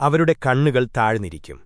അവരുടെ കണ്ണുകൾ താഴ്ന്നിരിക്കും